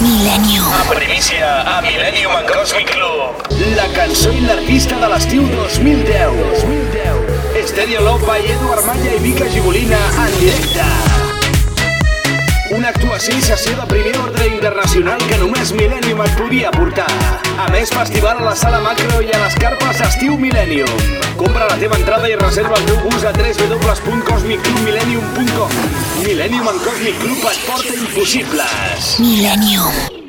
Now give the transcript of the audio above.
Millennium. A primícia, a Millennium en Cosmic Club. La cançó i l'artista de l'estiu 2010. 2010. Estéreo Love by Eduard Malla i Vika Gigolina en directe. Una actuació i sessió de primer ordre internacional que només Millennium et podia portar. A més, festival a la Sala Macro i a les carpes Estiu Millennium. Compra la teva entrada i reserva el teu bus a www.cosmicclubmillennium.com Millennium en Cosmic Club et porta impossibles. Millennium.